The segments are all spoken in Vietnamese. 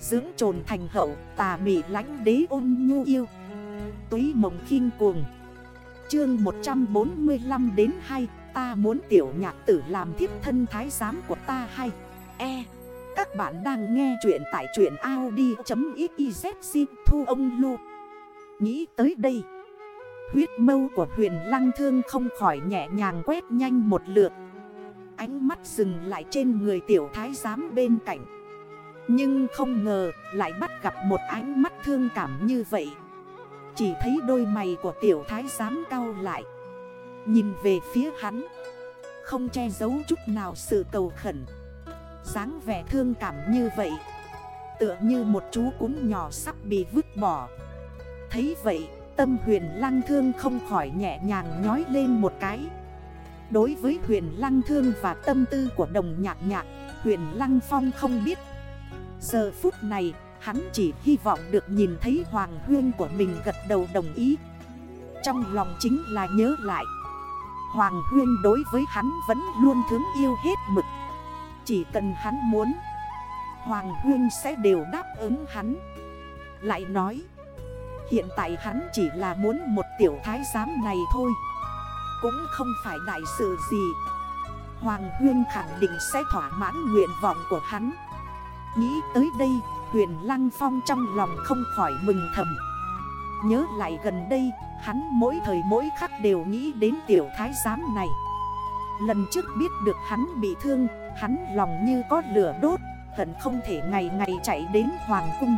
Dưỡng trồn thành hậu, tà mị lánh đế ôn nhu yêu. Túy mộng khinh cuồng. Chương 145 đến 2 Ta muốn tiểu nhạc tử làm thiếp thân thái giám của ta hay? E. Các bạn đang nghe chuyện tại chuyện Audi.xyz thu ông lô Nghĩ tới đây, Huyết mâu của huyền lăng thương không khỏi nhẹ nhàng quét nhanh một lượt. Ánh mắt dừng lại trên người tiểu thái giám bên cạnh. Nhưng không ngờ, lại bắt gặp một ánh mắt thương cảm như vậy. Chỉ thấy đôi mày của tiểu thái giám cao lại. Nhìn về phía hắn, Không che giấu chút nào sự cầu khẩn. dáng vẻ thương cảm như vậy, Tựa như một chú cúng nhỏ sắp bị vứt bỏ. Thấy vậy, tâm huyền lăng thương không khỏi nhẹ nhàng nhói lên một cái. Đối với huyền lăng thương và tâm tư của đồng nhạc nhạc, Huyền lăng phong không biết Giờ phút này, hắn chỉ hy vọng được nhìn thấy hoàng huyên của mình gật đầu đồng ý. Trong lòng chính là nhớ lại, Hoàng huyên đối với hắn vẫn luôn thương yêu hết mực. Chỉ cần hắn muốn, Hoàng huyên sẽ đều đáp ứng hắn. Lại nói, Hiện tại hắn chỉ là muốn một tiểu thái giám này thôi, Cũng không phải đại sự gì. Hoàng Huyên khẳng định sẽ thỏa mãn nguyện vọng của hắn. Nghĩ tới đây, Huyền Lăng Phong trong lòng không khỏi mừng thầm. Nhớ lại gần đây, Hắn mỗi thời mỗi khắc đều nghĩ đến tiểu thái giám này. Lần trước biết được hắn bị thương, Hắn lòng như có lửa đốt, Hận không thể ngày ngày chạy đến Hoàng Cung.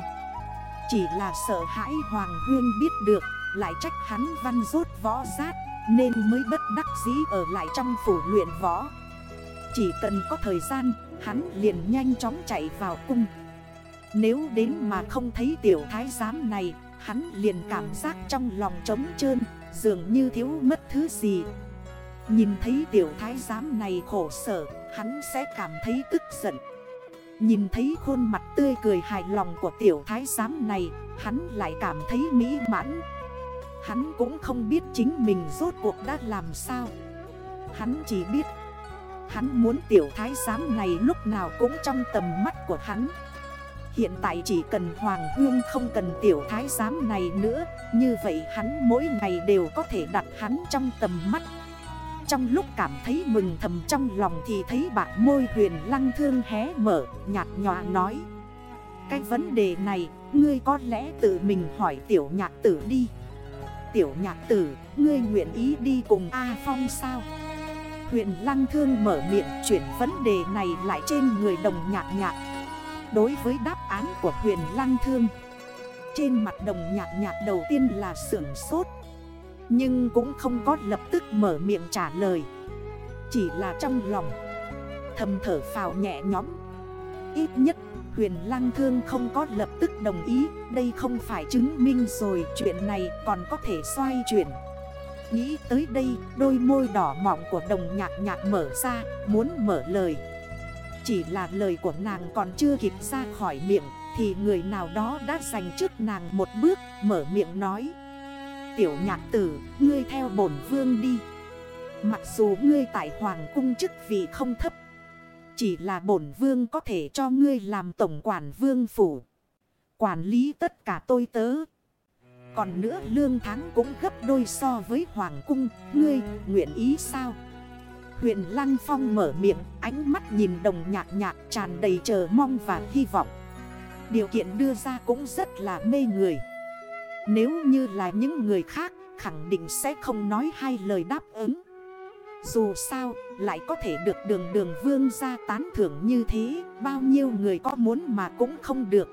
Chỉ là sợ hãi Hoàng Hương biết được, Lại trách hắn văn rốt võ giác Nên mới bất đắc dĩ ở lại trong phủ luyện võ. Chỉ cần có thời gian Hắn liền nhanh chóng chạy vào cung. Nếu đến mà không thấy tiểu thái giám này, Hắn liền cảm giác trong lòng trống trơn, Dường như thiếu mất thứ gì. Nhìn thấy tiểu thái giám này khổ sở, Hắn sẽ cảm thấy tức giận. Nhìn thấy khuôn mặt tươi cười hài lòng của tiểu thái giám này, Hắn lại cảm thấy mỹ mãn. Hắn cũng không biết chính mình rốt cuộc đã làm sao. Hắn chỉ biết Hắn muốn tiểu thái giám này lúc nào cũng trong tầm mắt của hắn. Hiện tại chỉ cần Hoàng Hương không cần tiểu thái giám này nữa, Như vậy hắn mỗi ngày đều có thể đặt hắn trong tầm mắt. Trong lúc cảm thấy mừng thầm trong lòng thì thấy bạn môi huyền lăng thương hé mở, nhạt nhòa nói. Cái vấn đề này, ngươi có lẽ tự mình hỏi tiểu nhạc tử đi. Tiểu nhạc tử, ngươi nguyện ý đi cùng A Phong sao? Huyền lăng thương mở miệng chuyển vấn đề này lại trên người đồng nhạc nhạc. Đối với đáp án của huyền lăng thương, Trên mặt đồng nhạc nhạc đầu tiên là sưởng sốt. Nhưng cũng không có lập tức mở miệng trả lời. Chỉ là trong lòng, Thầm thở phào nhẹ nhõm. Ít nhất, huyền lăng thương không có lập tức đồng ý. Đây không phải chứng minh rồi, chuyện này còn có thể xoay chuyển. Nghĩ tới đây đôi môi đỏ mọng của đồng nhạc nhạc mở ra Muốn mở lời. Chỉ là lời của nàng còn chưa kịp ra khỏi miệng Thì người nào đó đã dành trước nàng một bước mở miệng nói. Tiểu nhạc tử, ngươi theo bổn vương đi. Mặc dù ngươi tại hoàng cung chức vị không thấp Chỉ là bổn vương có thể cho ngươi làm tổng quản vương phủ. Quản lý tất cả tôi tớ còn nữa lương tháng cũng gấp đôi so với hoàng cung. Ngươi nguyện ý sao? Huyện Lăng Phong mở miệng, Ánh mắt nhìn đồng nhạc nhạc tràn đầy chờ mong và hy vọng. Điều kiện đưa ra cũng rất là mê người. Nếu như là những người khác, khẳng định sẽ không nói hai lời đáp ứng. Dù sao, lại có thể được đường đường vương ra tán thưởng như thế, Bao nhiêu người có muốn mà cũng không được.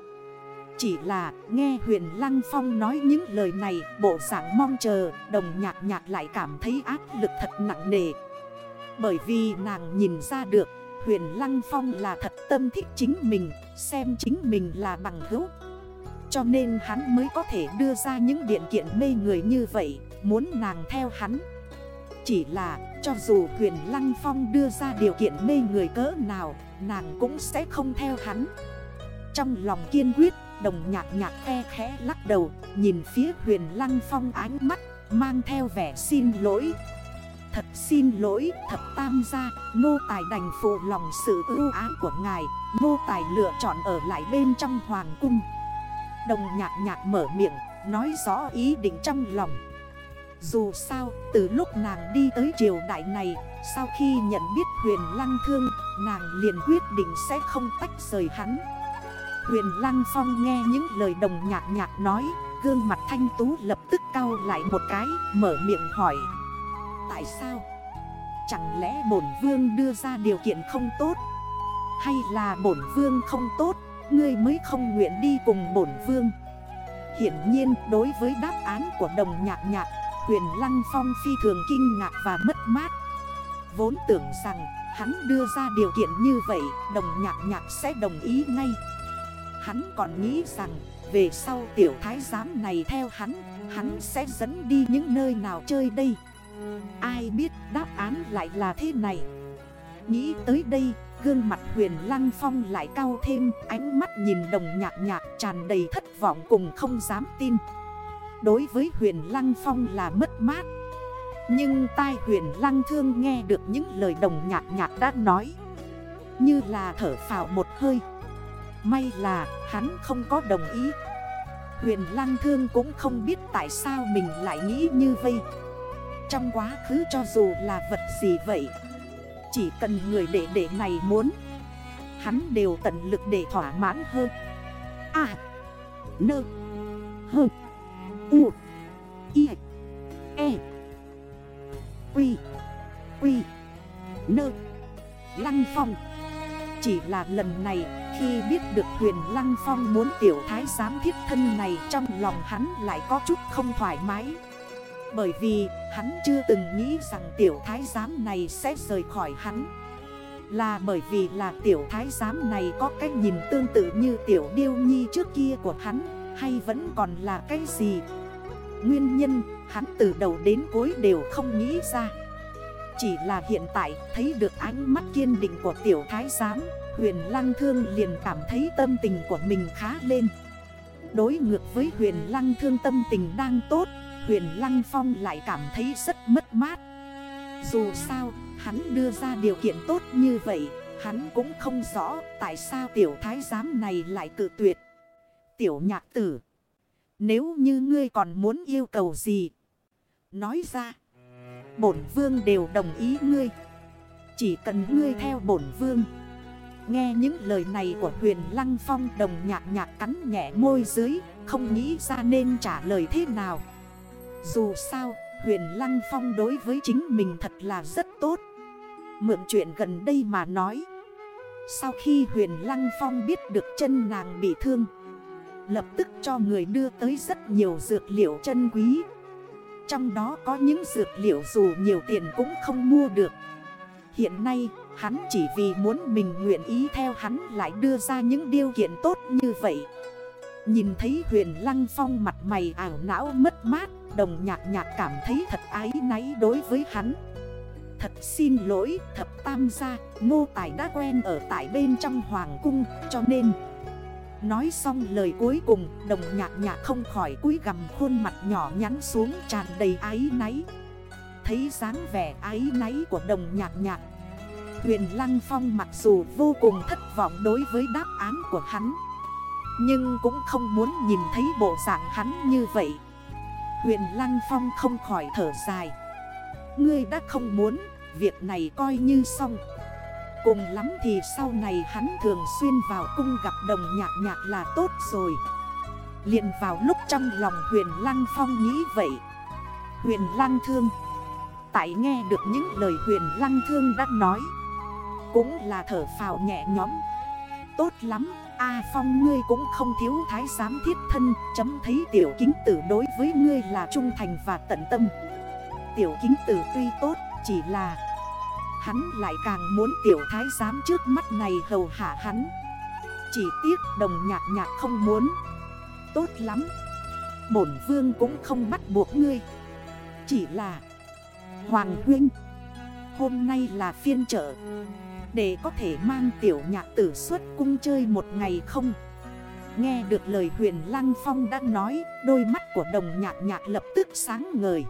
Chỉ là nghe huyền Lăng Phong nói những lời này, Bộ giảng mong chờ, đồng nhạc nhạc lại cảm thấy áp lực thật nặng nề. Bởi vì nàng nhìn ra được, Huyền Lăng Phong là thật tâm thích chính mình, Xem chính mình là bằng hữu. Cho nên hắn mới có thể đưa ra những điện kiện mê người như vậy, Muốn nàng theo hắn. Chỉ là, cho dù huyền Lăng Phong đưa ra điều kiện mê người cỡ nào, Nàng cũng sẽ không theo hắn. Trong lòng kiên quyết Đồng nhạc nhạc khe khẽ lắc đầu, Nhìn phía huyền Lăng Phong ánh mắt, Mang theo vẻ xin lỗi. Thật xin lỗi thập tam gia Nô tài đành phụ lòng sự ưu ái của ngài Nô tài lựa chọn ở lại bên trong hoàng cung. Đồng nhạc nhạc mở miệng, Nói rõ ý định trong lòng. Dù sao, từ lúc nàng đi tới triều đại này, Sau khi nhận biết huyền lăng thương, Nàng liền quyết định sẽ không tách rời hắn. Huyền lăng phong nghe những lời đồng nhạc nhạc nói, Gương mặt thanh tú lập tức cau lại một cái, Mở miệng hỏi Tại sao? Chẳng lẽ bổn vương đưa ra điều kiện không tốt? Hay là bổn vương không tốt? Ngươi mới không nguyện đi cùng bổn vương Hiển nhiên, đối với đáp án của đồng nhạc nhạc, Huyền Lăng Phong phi thường kinh ngạc và mất mát Vốn tưởng rằng, hắn đưa ra điều kiện như vậy, Đồng nhạc nhạc sẽ đồng ý ngay Hắn còn nghĩ rằng, về sau tiểu thái giám này theo hắn Hắn sẽ dẫn đi những nơi nào chơi đây? Ai biết đáp án lại là thế này? Nghĩ tới đây, Gương mặt huyền lăng phong lại cao thêm, Ánh mắt nhìn đồng nhạc nhạc tràn đầy thất vọng cùng không dám tin. Đối với huyền lăng phong là mất mát. Nhưng tai huyền lăng thương nghe được những lời đồng nhạc nhạc đã nói, Như là thở phào một hơi May là hắn không có đồng ý. Huyền lăng thương cũng không biết tại sao mình lại nghĩ như vây Trong quá khứ cho dù là vật gì vậy, Chỉ cần người đệ đệ này muốn, Hắn đều tận lực để thỏa mãn hơn. À Nơ Hơ U, I E Quy Quy Nơ Lăng phong. Chỉ là lần này khi biết được huyền Lăng Phong muốn tiểu thái giám thiết thân này trong lòng hắn lại có chút không thoải mái. Bởi vì hắn chưa từng nghĩ rằng tiểu thái giám này sẽ rời khỏi hắn. Là bởi vì là tiểu thái giám này có cách nhìn tương tự như tiểu điêu nhi trước kia của hắn, Hay vẫn còn là cái gì? Nguyên nhân, hắn từ đầu đến cuối đều không nghĩ ra. Chỉ là hiện tại thấy được ánh mắt kiên định của tiểu thái giám Huyền Lăng Thương liền cảm thấy tâm tình của mình khá lên. Đối ngược với Huyền Lăng Thương tâm tình đang tốt Huyền Lăng Phong lại cảm thấy rất mất mát. Dù sao, hắn đưa ra điều kiện tốt như vậy Hắn cũng không rõ tại sao tiểu thái giám này lại tự tuyệt. Tiểu nhạc tử Nếu như ngươi còn muốn yêu cầu gì? Nói ra Bổn vương đều đồng ý ngươi. Chỉ cần ngươi theo bổn vương. Nghe những lời này của huyền Lăng Phong đồng nhạc nhạc cắn nhẹ môi dưới, Không nghĩ ra nên trả lời thế nào. Dù sao, huyền Lăng Phong đối với chính mình thật là rất tốt. Mượn chuyện gần đây mà nói. Sau khi huyền Lăng Phong biết được chân nàng bị thương, Lập tức cho người đưa tới rất nhiều dược liệu chân quý. Trong đó có những dược liệu dù nhiều tiền cũng không mua được. Hiện nay, Hắn chỉ vì muốn mình nguyện ý theo hắn lại đưa ra những điều kiện tốt như vậy. Nhìn thấy huyền lăng phong mặt mày ảo não mất mát, Đồng nhạc nhạc cảm thấy thật ái náy đối với hắn. Thật xin lỗi, thập tam gia, Ngô Tài đã quen ở tại bên trong hoàng cung, cho nên Nói xong lời cuối cùng Đồng nhạc nhạc không khỏi cúi gầm khuôn mặt nhỏ nhắn xuống tràn đầy ái náy. Thấy dáng vẻ ái náy của đồng nhạc nhạc Huyền Lăng Phong mặc dù vô cùng thất vọng đối với đáp án của hắn Nhưng cũng không muốn nhìn thấy bộ dạng hắn như vậy. Huyền Lăng Phong không khỏi thở dài. Ngươi đã không muốn, việc này coi như xong. Cùng lắm thì sau này hắn thường xuyên vào cung gặp đồng nhạc nhạc là tốt rồi. Liền vào lúc trong lòng huyền Lăng Phong nghĩ vậy. Huyền Lăng Thương. Tại nghe được những lời huyền Lăng Thương đã nói. Cũng là thở phào nhẹ nhóm Tốt lắm, A à, Phong ngươi cũng không thiếu thái giám thiết thân, Chấm thấy tiểu kính tử đối với ngươi là trung thành và tận tâm. Tiểu kính tử tuy tốt, chỉ là Hắn lại càng muốn tiểu thái giám trước mắt này hầu hạ hắn. Chỉ tiếc đồng nhạc nhạc không muốn. Tốt lắm. Bổn vương cũng không bắt buộc ngươi. Chỉ là, Hoàng huynh Hôm nay là phiên trợ để có thể mang tiểu nhạc tử xuất cung chơi một ngày không? Nghe được lời huyền Lăng Phong đã nói, Đôi mắt của đồng nhạc nhạc lập tức sáng ngời.